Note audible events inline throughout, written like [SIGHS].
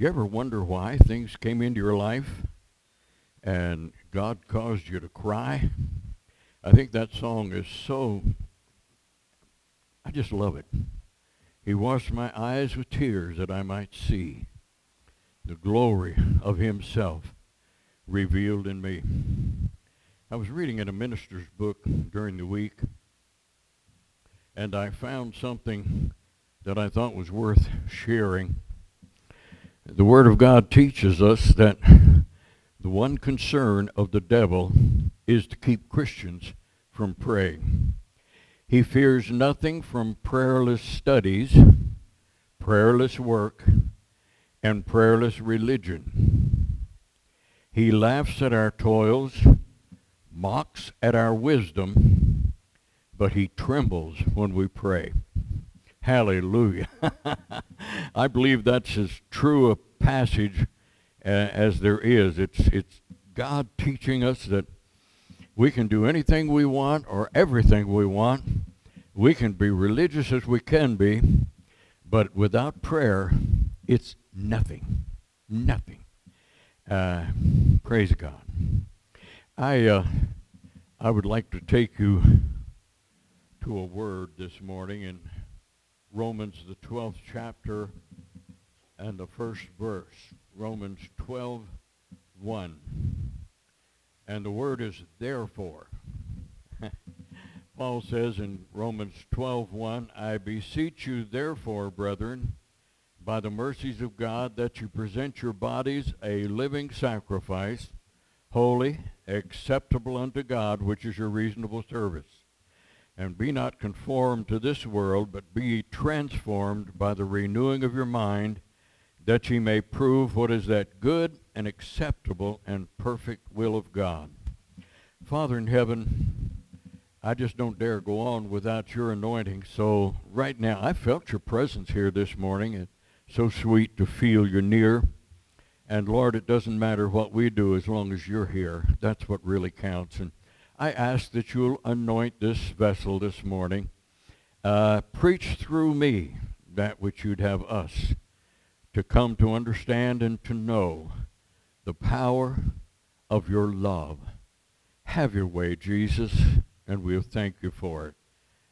You ever wonder why things came into your life and God caused you to cry? I think that song is so, I just love it. He washed my eyes with tears that I might see the glory of himself revealed in me. I was reading in a minister's book during the week, and I found something that I thought was worth sharing. The Word of God teaches us that the one concern of the devil is to keep Christians from praying. He fears nothing from prayerless studies, prayerless work, and prayerless religion. He laughs at our toils, mocks at our wisdom, but he trembles when we pray. Hallelujah. [LAUGHS] I believe that's as true a passage uh, as there is. It's, it's God teaching us that we can do anything we want or everything we want. We can be religious as we can be, but without prayer, it's nothing. Nothing. Uh, praise God. I, uh, I would like to take you to a word this morning in Romans, the 12th chapter and the first verse. Romans 12, 1. And the word is therefore. [LAUGHS] Paul says in Romans 12, 1, I beseech you therefore, brethren, by the mercies of God, that you present your bodies a living sacrifice, holy, acceptable unto God, which is your reasonable service. And be not conformed to this world, but be transformed by the renewing of your mind, that ye may prove what is that good and acceptable and perfect will of God. Father in heaven, I just don't dare go on without your anointing. So right now, I felt your presence here this morning. It's so sweet to feel you're near. And Lord, it doesn't matter what we do as long as you're here. That's what really counts. And I ask that you'll anoint this vessel this morning. Uh, preach through me that which you'd have us to come to understand and to know the power of your love. Have your way, Jesus, and we'll thank you for it.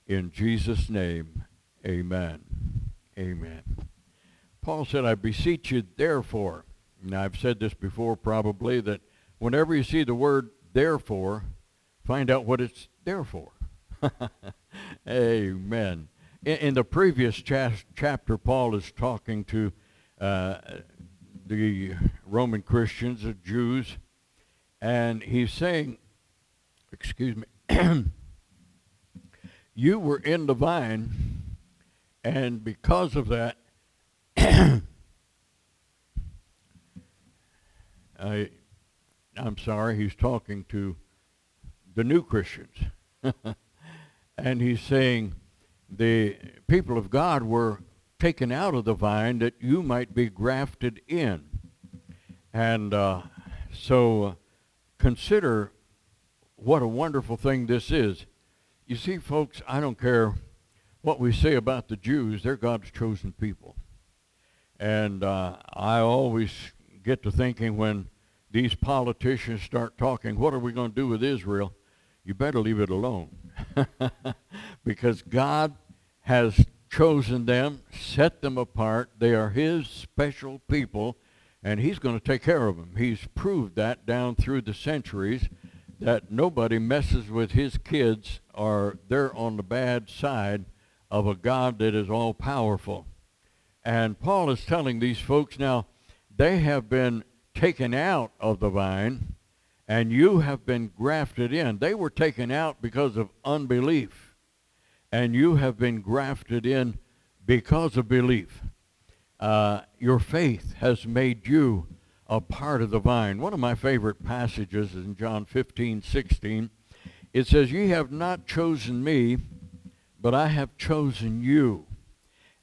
In Jesus' name, amen. Amen. Paul said, I beseech you, therefore. Now, I've said this before probably, that whenever you see the word therefore, find out what it's there for. [LAUGHS] amen. In, in, the previous cha- chapter, Paul is talking to uh, the Roman Christians, the Jews, and he's saying, excuse me, [CLEARS THROAT] you were in the vine, and because of that, [COUGHS] I, I'm sorry, he's talking to the new Christians. [LAUGHS] and he's saying the people of God were taken out of the vine that you might be grafted in. And uh, so uh, consider what a wonderful thing this is. You see, folks, I don't care what we say about the Jews, they're God's chosen people. And uh, I always get to thinking when these politicians start talking, what are we going to do with Israel? You better leave it alone. [LAUGHS] because God has chosen them, set them apart. They are his special people, and he's going to take care of them. He's proved that down through the centuries that nobody messes with his kids or they're on the bad side of a God that is all powerful. And Paul is telling these folks now, they have been taken out of the vine and you have been grafted in. They were taken out because of unbelief and you have been grafted in because of belief. Uh, your faith has made you a part of the vine. One of my favorite passages is in John 15, 16. It says, Ye have not chosen me, but I have chosen you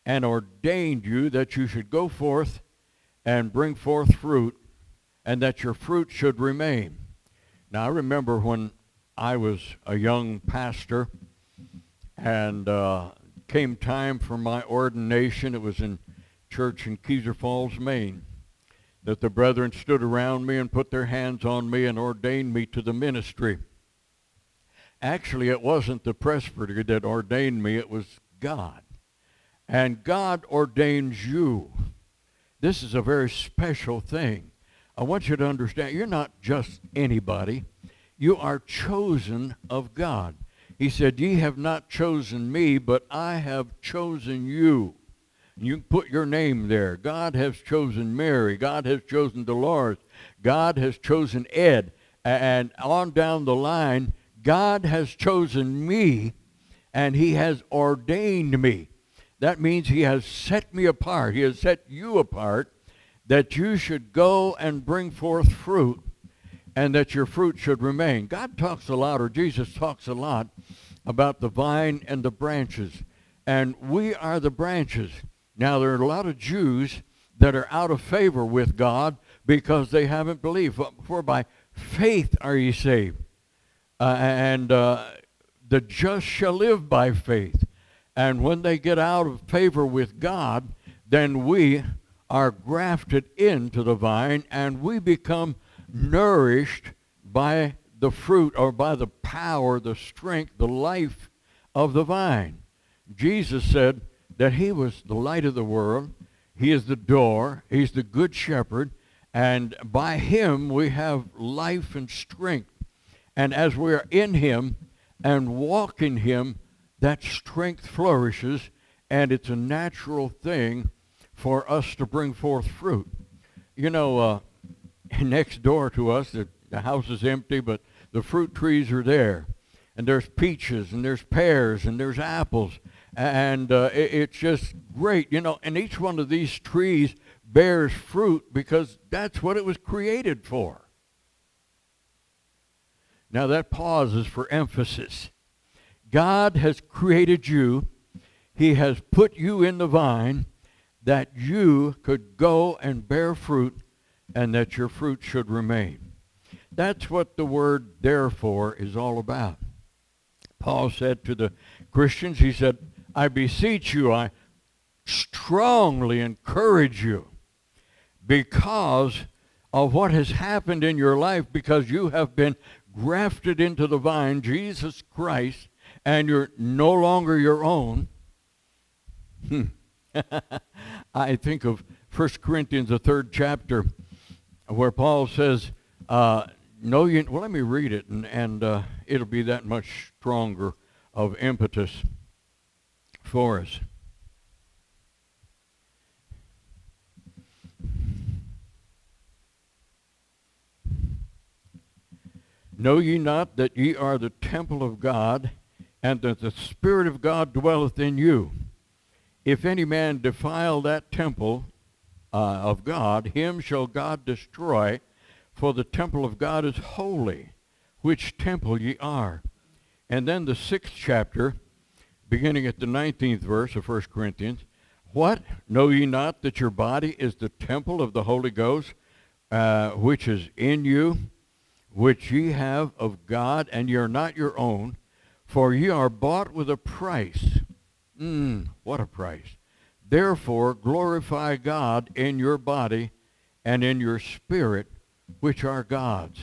and ordained you that you should go forth and bring forth fruit and that your fruit should remain. Now, I remember when I was a young pastor, and uh, came time for my ordination. It was in church in Kezar Falls, Maine. that the brethren stood around me and put their hands on me and ordained me to the ministry. Actually, it wasn't the presbytery that ordained me, it was God. And God ordains you. This is a very special thing. I want you to understand you're not just anybody. You are chosen of God. He said, Ye have not chosen me, but I have chosen you. You put your name there. God has chosen Mary. God has chosen Dolores. God has chosen Ed. And on down the line, God has chosen me and he has ordained me. That means he has set me apart. He has set you apart that you should go and bring forth fruit and that your fruit should remain. God talks a lot, or Jesus talks a lot, about the vine and the branches. And we are the branches. Now, there are a lot of Jews that are out of favor with God because they haven't believed. For by faith are ye saved. Uh, and uh, the just shall live by faith. And when they get out of favor with God, then we are grafted into the vine and we become nourished by the fruit or by the power, the strength, the life of the vine. Jesus said that he was the light of the world. He is the door. He's the good shepherd. And by him we have life and strength. And as we are in him and walk in him, that strength flourishes and it's a natural thing for us to bring forth fruit. You know, uh, [LAUGHS] next door to us, the, the house is empty, but the fruit trees are there. And there's peaches, and there's pears, and there's apples. And uh, it, it's just great, you know. And each one of these trees bears fruit because that's what it was created for. Now that pauses for emphasis. God has created you. He has put you in the vine that you could go and bear fruit and that your fruit should remain. That's what the word therefore is all about. Paul said to the Christians, he said, I beseech you, I strongly encourage you because of what has happened in your life because you have been grafted into the vine, Jesus Christ, and you're no longer your own. Hmm. [LAUGHS] I think of 1 Corinthians, the third chapter, where Paul says, uh, "No, you." Well, let me read it, and, and uh, it'll be that much stronger of impetus for us. Know ye not that ye are the temple of God, and that the Spirit of God dwelleth in you? If any man defile that temple uh, of God, him shall God destroy, for the temple of God is holy, which temple ye are. And then the sixth chapter, beginning at the 19th verse of 1 Corinthians, What? Know ye not that your body is the temple of the Holy Ghost, uh, which is in you, which ye have of God, and ye are not your own, for ye are bought with a price. Mm, what a price. Therefore, glorify God in your body and in your spirit, which are God's.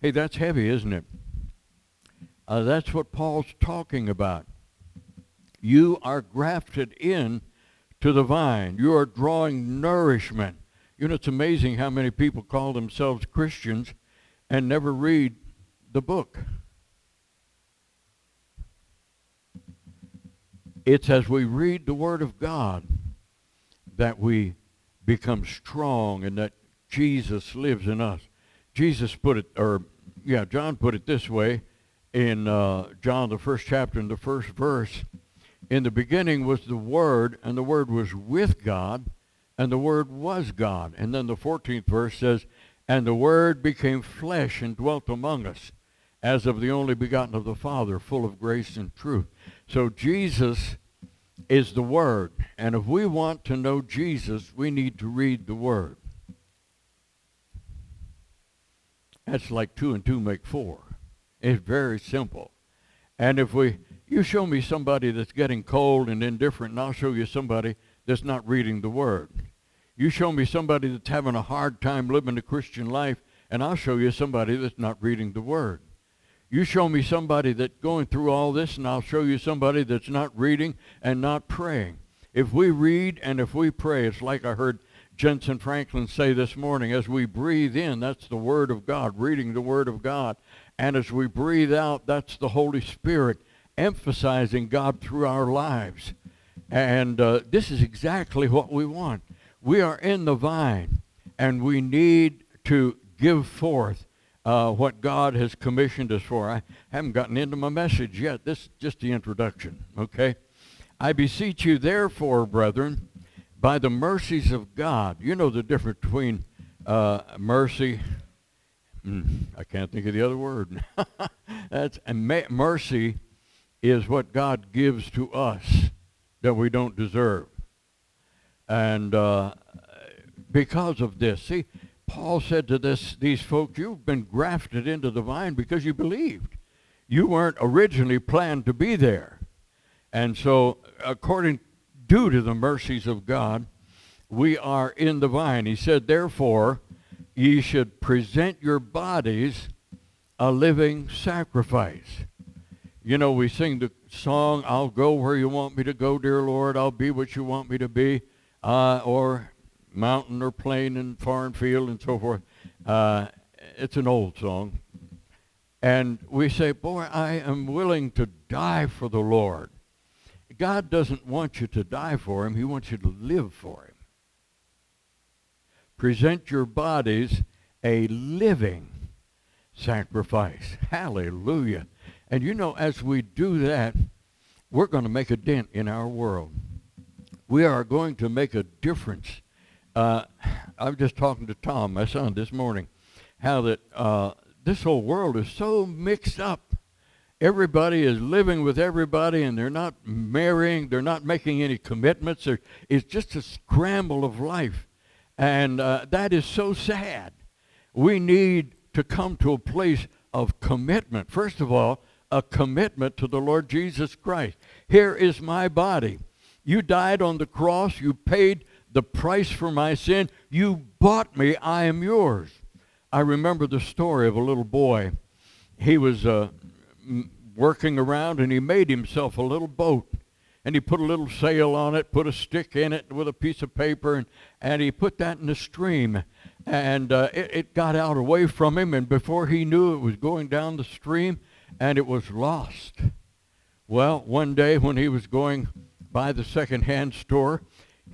Hey, that's heavy, isn't it? Uh, that's what Paul's talking about. You are grafted in to the vine. You are drawing nourishment. You know, it's amazing how many people call themselves Christians and never read the book. It's as we read the Word of God that we become strong and that Jesus lives in us. Jesus put it, or yeah, John put it this way in uh, John, the first chapter, in the first verse. In the beginning was the Word, and the Word was with God, and the Word was God. And then the 14th verse says, And the Word became flesh and dwelt among us, as of the only begotten of the Father, full of grace and truth. So Jesus is the Word. And if we want to know Jesus, we need to read the Word. That's like two and two make four. It's very simple. And if we, you show me somebody that's getting cold and indifferent, and I'll show you somebody that's not reading the Word. You show me somebody that's having a hard time living the Christian life, and I'll show you somebody that's not reading the Word. You show me somebody that's going through all this, and I'll show you somebody that's not reading and not praying. If we read and if we pray, it's like I heard Jentezen Franklin say this morning, as we breathe in, that's the Word of God, reading the Word of God. And as we breathe out, that's the Holy Spirit emphasizing God through our lives. And uh, this is exactly what we want. We are in the vine, and we need to give forth uh, what God has commissioned us for. I haven't gotten into my message yet. This is just the introduction, okay? I beseech you, therefore, brethren, by the mercies of God. You know the difference between uh, mercy. Mm, I can't think of the other word. [LAUGHS] That's mercy is what God gives to us that we don't deserve. And uh, because of this, see, Paul said to this, these folks, you've been grafted into the vine because you believed. You weren't originally planned to be there. And so, according, due to the mercies of God, we are in the vine. He said, therefore, ye should present your bodies a living sacrifice. You know, we sing the song, I'll go where you want me to go, dear Lord. I'll be what you want me to be. Uh, or mountain or plain and foreign field and so forth. Uh, it's an old song. And we say, boy, I am willing to die for the Lord. God doesn't want you to die for him. He wants you to live for him. Present your bodies a living sacrifice. Hallelujah. And you know, as we do that, we're going to make a dent in our world. We are going to make a difference uh, [SIGHS] I was just talking to Tom, my son, this morning, how that uh, this whole world is so mixed up. Everybody is living with everybody, and they're not marrying. They're not making any commitments. it's just a scramble of life, and uh, that is so sad. We need to come to a place of commitment. First of all, a commitment to the Lord Jesus Christ. Here is my body. You died on the cross. You paid the price for my sin. You bought me. I am yours. I remember the story of a little boy. He was uh, working around and he made himself a little boat. And he put a little sail on it, put a stick in it with a piece of paper, and, and he put that in the stream. And uh, it, it got out away from him, and before he knew it was going down the stream, and it was lost. Well, one day when he was going by the second-hand store,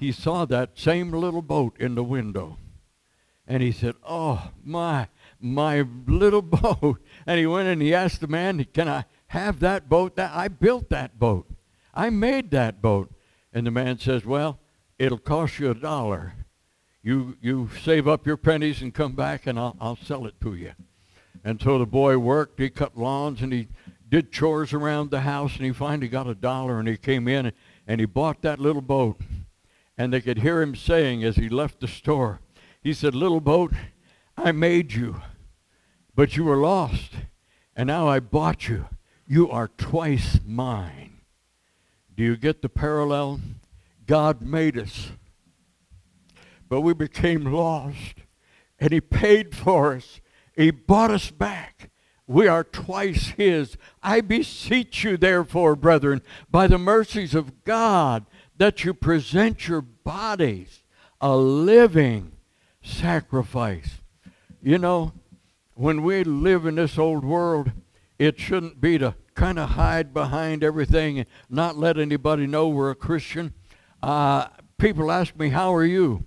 he saw that same little boat in the window. And he said, Oh, my, my little [LAUGHS] boat. And he went and he asked the man, Can I have that boat? That I built that boat. I made that boat. And the man says, Well, it'll cost you a dollar. You, you save up your pennies and come back and I'll, I'll sell it to you. And so the boy worked. He cut lawns and he did chores around the house and he finally got a dollar and he came in and he bought that little boat and they could hear him saying as he left the store, he said, Little boat, I made you, but you were lost, and now I bought you. You are twice mine. Do you get the parallel? God made us, but we became lost, and he paid for us. He bought us back. We are twice his. I beseech you, therefore, brethren, by the mercies of God, that you present your bodies a living sacrifice. You know, when we live in this old world, it shouldn't be to kind of hide behind everything and not let anybody know we're a Christian. Uh, people ask me, how are you?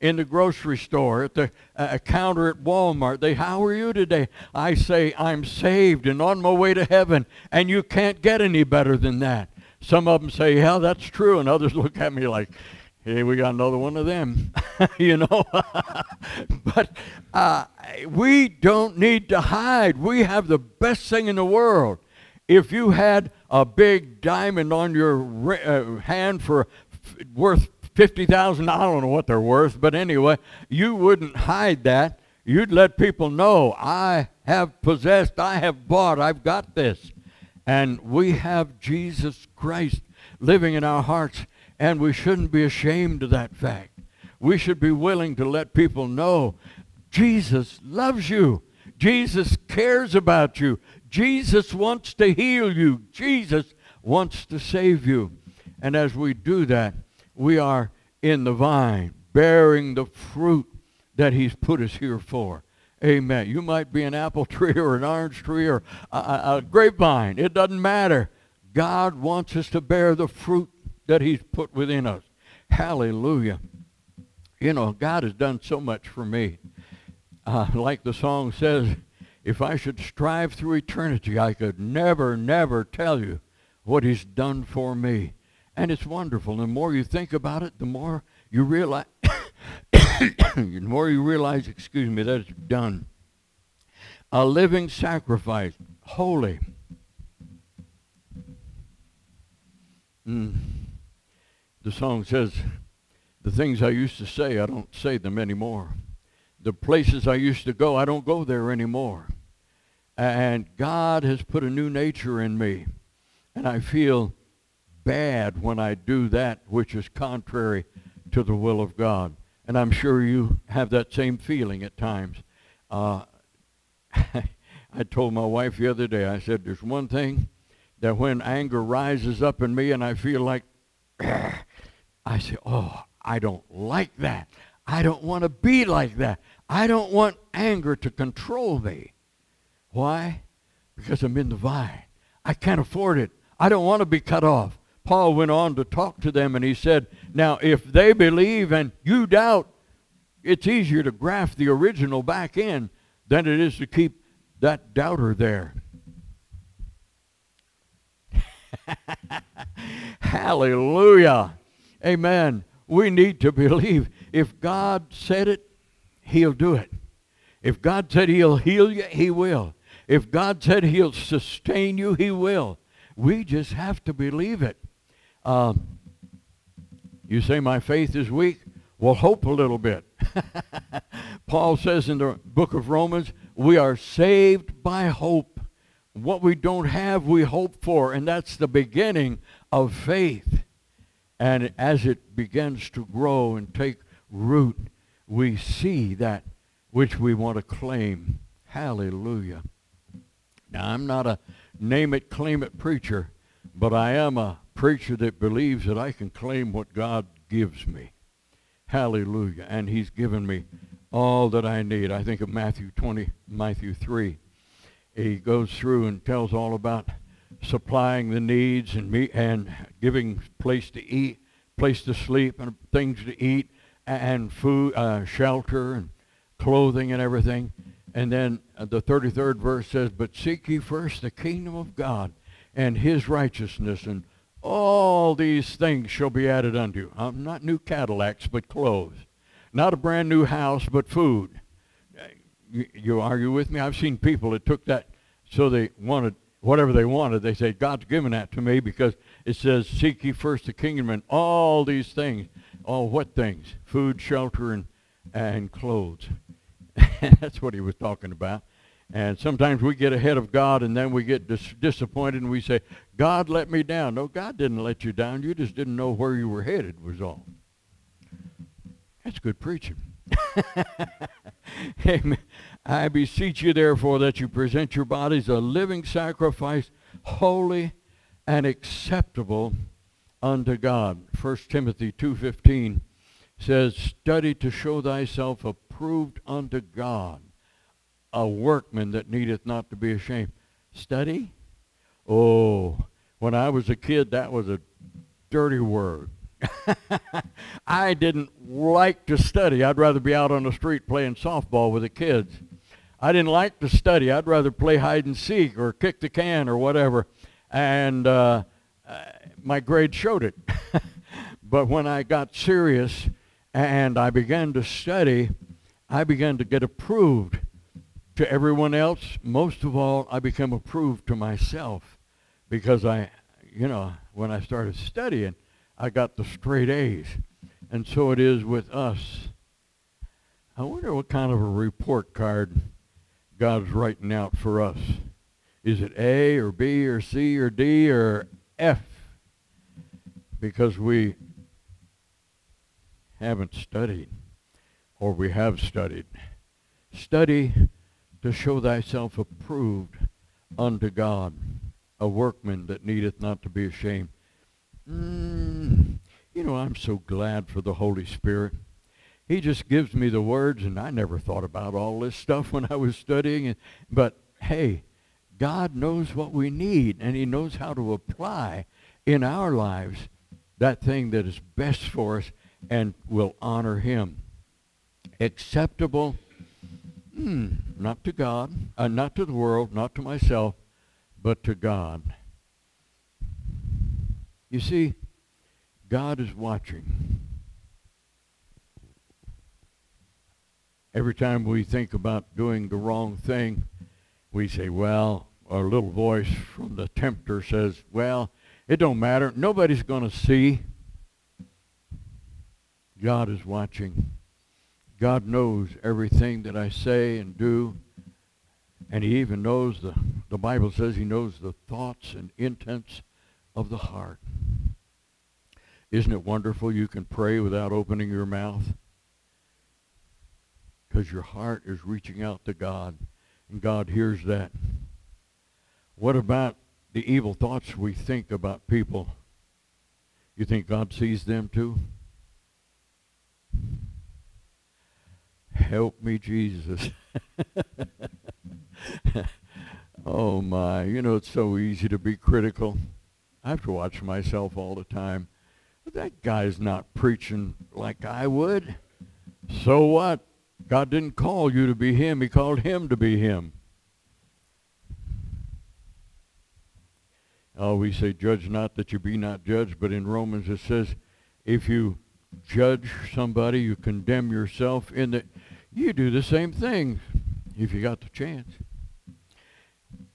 In the grocery store, at the uh, counter at Walmart, they, how are you today? I say, I'm saved and on my way to heaven, and you can't get any better than that. Some of them say, yeah, that's true, and others [LAUGHS] look at me like, hey, we got another one of them, [LAUGHS] you know. [LAUGHS] but uh, we don't need to hide. We have the best thing in the world. If you had a big diamond on your uh, hand for worth fifty thousand, I don't know what they're worth, but anyway, you wouldn't hide that. You'd let people know I have possessed, I have bought, I've got this. And we have Jesus Christ living in our hearts, and we shouldn't be ashamed of that fact. We should be willing to let people know Jesus loves you. Jesus cares about you. Jesus wants to heal you. Jesus wants to save you. And as we do that, we are in the vine, bearing the fruit that he's put us here for. Amen. You might be an apple [LAUGHS] tree or an orange tree or a, a, grapevine. It doesn't matter. God wants us to bear the fruit that he's put within us. Hallelujah. You know, God has done so much for me. Uh, like the song says, if I should strive through eternity, I could never, never tell you what he's done for me. And it's wonderful. The more you think about it, the more you realize, [COUGHS] the more you realize, excuse me, that it's done. A living sacrifice, holy. Mm. The song says, the things I used to say, I don't say them anymore. The places I used to go, I don't go there anymore. And God has put a new nature in me. And I feel bad when I do that which is contrary to the will of God. And I'm sure you have that same feeling at times. Uh, [LAUGHS] I told my wife the other day, I said, there's one thing that when anger rises up in me and I feel like, [CLEARS THROAT] I say, oh, I don't like that. I don't want to be like that. I don't want anger to control me. Why? Because I'm in the vine. I can't afford it. I don't want to be cut off. Paul went on to talk to them and he said, Now, if they believe and you doubt, it's easier to graft the original back in than it is to keep that doubter there. [LAUGHS] Hallelujah. Amen we need to [LAUGHS] believe if God said it, he'll do it. If God said he'll heal you, he will. If God said he'll sustain you, he will. We just have to believe it. Um, you say my faith is weak? Well, hope a little bit. [LAUGHS] Paul says in the book of Romans, we are saved by hope. What we don't have, we hope for, and that's the beginning of faith. And as it begins to grow and take root, we see that which we want to claim. Hallelujah. Now, I'm not a name it, claim it preacher, but I am a preacher that believes that I can claim what God gives me. Hallelujah. And he's given me all that I need. I think of Matthew 20, Matthew 3. He goes through and tells all about supplying the needs and me and giving place to eat, place to sleep, and things to eat, and food, uh, shelter, and clothing, and everything. And then uh, the 33rd verse says, "But seek ye first the kingdom of God and His righteousness, and all these things shall be added unto you." Um, not new Cadillacs, but clothes. Not a brand new house, but food. You, you argue with me? I've seen people that took that so they wanted whatever they wanted. They said, God's given that to me because it says, seek ye first the kingdom and all these things. All what things? Food, shelter, and, and clothes. [LAUGHS] That's what he was talking about. And sometimes we get ahead of God and then we get dis- disappointed and we say, God let me down. No, God didn't let you down. You just didn't know where you were headed was all. That's good preaching. [LAUGHS] Amen. I beseech you, therefore, that you present your bodies a living sacrifice, holy and acceptable unto God. 1 Timothy 2.15 says, Study to show thyself approved unto God, a workman that needeth not to be ashamed. Study? Oh, when I was a kid, that was a dirty word. [LAUGHS] I didn't like to study. I'd rather be out on the street playing softball with the kids. I didn't like to study. I'd rather play hide and seek or kick the can or whatever. And uh, uh, my grade showed it. [LAUGHS] but when I got serious and I began to study, I began to get approved to everyone else. Most of all, I became approved to myself because I, you know, when I started studying, I got the straight A's. And so it is with us. I wonder what kind of a report card God's writing out for us. Is it A or B or C or D or F? Because we haven't studied, or we have studied. Study to show thyself approved unto God, a workman that needeth not to be ashamed. Mm, you know, I'm so glad for the Holy Spirit. He just gives me the words, and I never thought about all this stuff [LAUGHS] when I was studying. But hey, God knows what we need, and he knows how to apply in our lives that thing that is best for us and will honor him. Acceptable, hmm, not to God, uh, not to the world, not to myself, but to God. You see, God is watching. Every time we think about doing the wrong thing, we say, well, our little voice from the tempter says, well, it don't matter. Nobody's going to see. God is watching. God knows everything that I say and do. And he even knows, the, the Bible says he knows the thoughts and intents of the heart. Isn't it wonderful you can pray without opening your mouth? Because your heart is reaching out to God, and God hears that. What about the evil thoughts we think about people? You think God sees them too? Help me, Jesus. [LAUGHS] oh my, you know, it's so easy to be critical. I have to watch myself all the time. That guy's not preaching like I would. So what? God didn't call you to be him. He called him to be him. Oh, we say, judge not that you be not judged. But in Romans it says, if you judge somebody, you condemn yourself in that you do the same thing if you got the chance.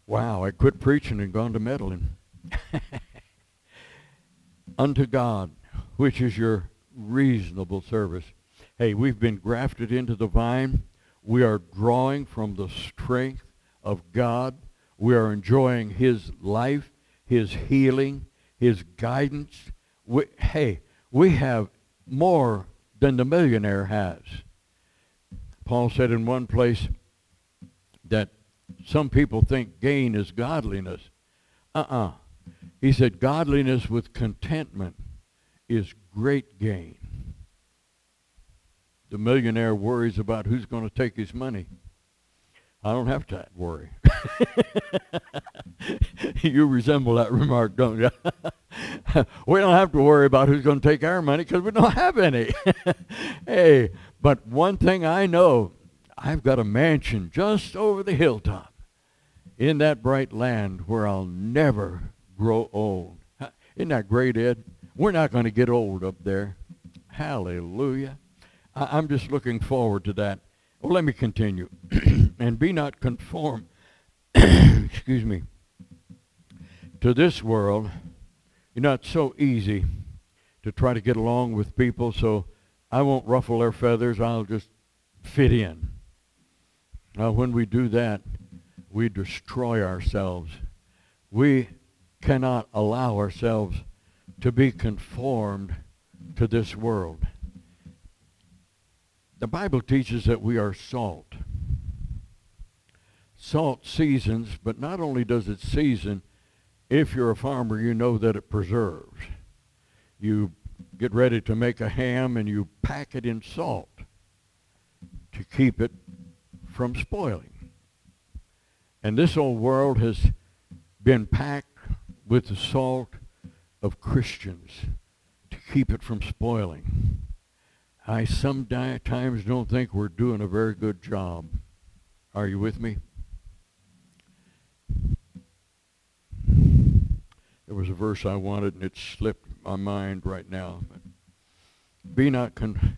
Wow, I quit preaching and gone to meddling. [LAUGHS] Unto God, which is your reasonable service. Hey, we've been grafted into the vine. We are drawing from the strength of God. We are enjoying his life, his healing, his guidance. We, hey, we have more than the millionaire has. Paul said in one place that some people think gain is godliness. Uh-uh. He said godliness with contentment is great gain. The millionaire worries about who's going to take his money. I don't have to worry. [LAUGHS] you resemble that remark, don't you? [LAUGHS] we don't have to worry about who's going to take our money because we don't have any. [LAUGHS] hey, but one thing I know, I've got a mansion just over the hilltop in that bright land where I'll never grow old. Isn't that great, Ed? We're not going to get old up there. Hallelujah. I- am just looking forward to that. Well, let me continue. [CLEARS THROAT] and be not conformed, [CLEARS THROAT] excuse me, to this world. You know, it's so easy to try to get along with people, so I won't ruffle their feathers. I'll just fit in. Now, when we do that, we destroy ourselves. We cannot allow ourselves to be conformed to this world. The Bible teaches that we are salt. Salt seasons, but not only does it season, if you're a farmer, you know that it preserves. You get ready to make a ham and you pack it in salt to keep it from spoiling. And this old world has been packed with the salt of Christians to keep it from spoiling. I sometimes don't think we're doing a very good job. Are you with me? There was a verse I wanted and it slipped my mind right now. Be not con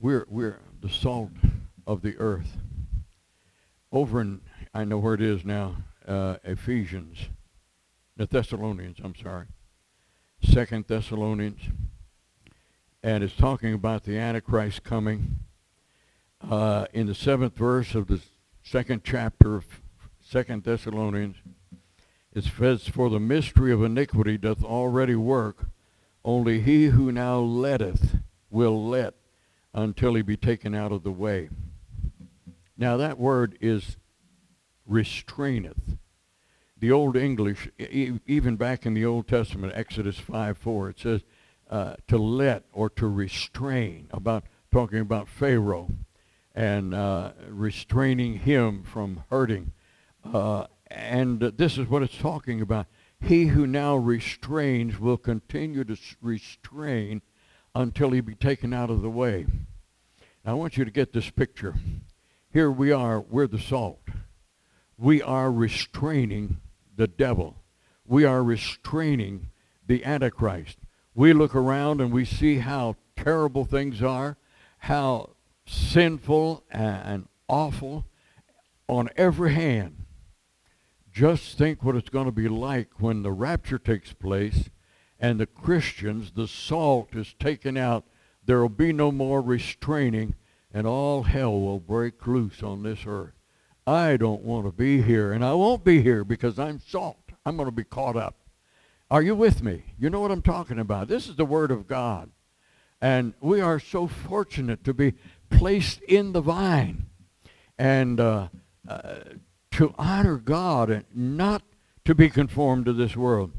we're we're the salt of the earth. Over in I know where it is now, uh, Ephesians, the Thessalonians, I'm sorry. Second Thessalonians. And it's talking about the Antichrist coming. Uh, in the seventh verse of the second chapter of Second Thessalonians, it says, For the mystery of iniquity doth already work, only he who now letteth will let until he be taken out of the way. Now that word is restraineth. The Old English, e- even back in the Old Testament, Exodus 5, 4, it says uh, to let or to restrain, about talking about Pharaoh and uh, restraining him from hurting. Uh, and this is what it's talking about. He who now restrains will continue to restrain until he be taken out of the way. Now, I want you to get this picture. Here we are, we're the salt. We are restraining the devil. We are restraining the Antichrist. We look around and we see how terrible things are, how sinful and awful on every hand. Just think what it's going to be like when the rapture takes place and the Christians, the salt is taken out. There will be no more restraining and all hell will break loose on this earth. I don't want to be here, and I won't be here because I'm salt. I'm going to be caught up. Are you with me? You know what I'm talking about. This is the Word of God. And we are so fortunate to be placed in the vine and uh, uh, to honor God and not to be conformed to this world,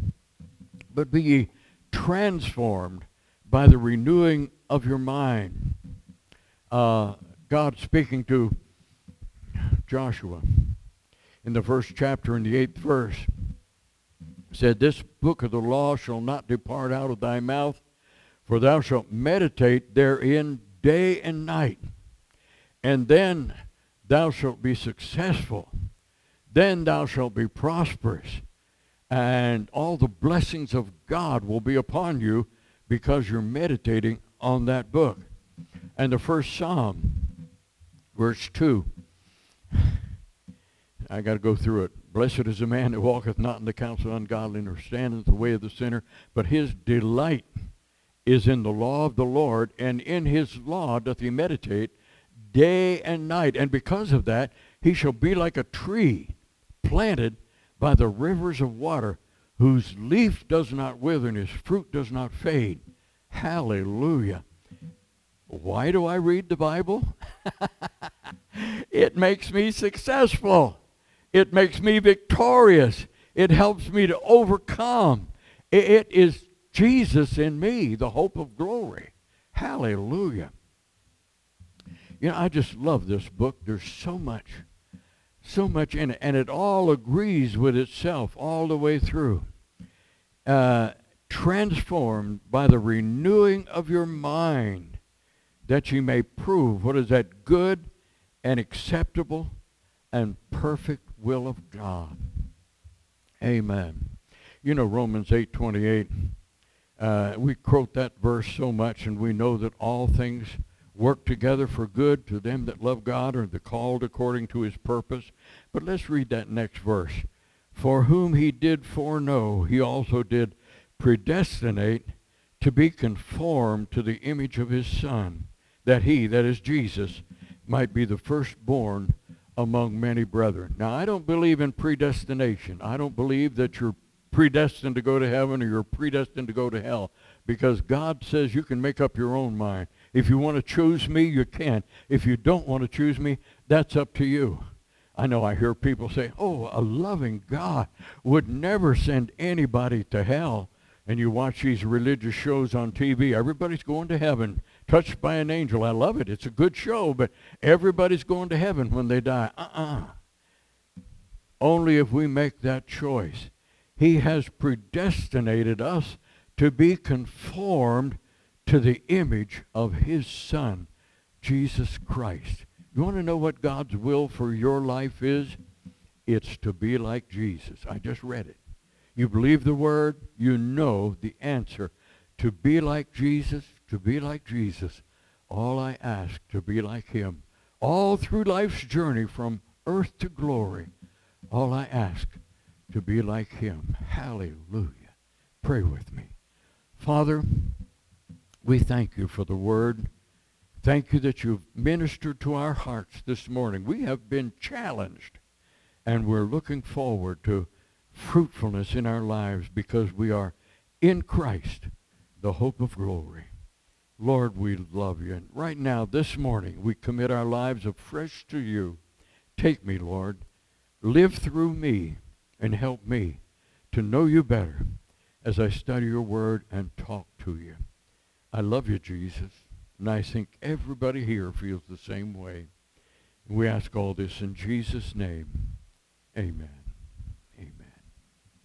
but be transformed by the renewing of your mind. Uh, God speaking to Joshua in the first chapter in the eighth verse said, This book of the law shall not depart out of thy mouth, for thou shalt meditate therein day and night. And then thou shalt be successful. Then thou shalt be prosperous. And all the blessings of God will be upon you because you're meditating on that book. And the first Psalm, verse 2. [SIGHS] I got to go through it. Blessed is the man that walketh not in the counsel of ungodly, nor standeth the way of the sinner, but his delight is in the law of the Lord, and in his law doth he meditate day and night. And because of that, he shall be like a tree planted by the rivers of water, whose leaf does not wither and his fruit does not fade. Hallelujah. Why do I read the Bible? [LAUGHS] it makes me successful. It makes me victorious. It helps me to overcome. It is Jesus in me, the hope of glory. Hallelujah. You know, I just love this book. There's so much, so much in it, and it all agrees with itself all the way through. Uh, transformed by the renewing of your mind, that you may prove what is that good and acceptable and perfect will of God. Amen. You know Romans 8:28 uh, we quote that verse so much, and we know that all things work together for good to them that love God or the called according to his purpose. But let's read that next verse. For whom he did foreknow, he also did predestinate to be conformed to the image of his Son, that he, that is Jesus, might be the firstborn among many brethren. Now, I don't believe in predestination. I don't believe that you're predestined to go to heaven or you're predestined to go to hell because God says you can make up your own mind. If you want to choose me, you can. If you don't want to choose me, that's up to you. I know I hear people say, oh, a loving God would never send anybody to hell. And you watch these religious shows on TV. Everybody's going to heaven, touched by an angel. I love it. It's a good show, but everybody's going to heaven when they die. Uh-uh. Only if we make that choice he has predestinated us to be conformed to the image of his Son, Jesus Christ. You want to know what God's will for your life is? It's to be like Jesus. I just read it. You believe the word, you know the answer. To be like Jesus, to be like Jesus. All I ask to be like him. All through life's journey from earth to glory. All I ask to be like him. Hallelujah. Pray with me. Father, we thank you for the word. Thank you that you've ministered to our hearts this morning. We have been challenged, and we're looking forward to fruitfulness in our lives because we are in Christ, the hope of glory. Lord, we love you. And right now, this morning, we commit our lives afresh to you. Take me, Lord. Live through me and help me to know you better as I study your word and talk to you. I love you, Jesus. And I think everybody here feels the same way. We ask all this in Jesus' name. Amen.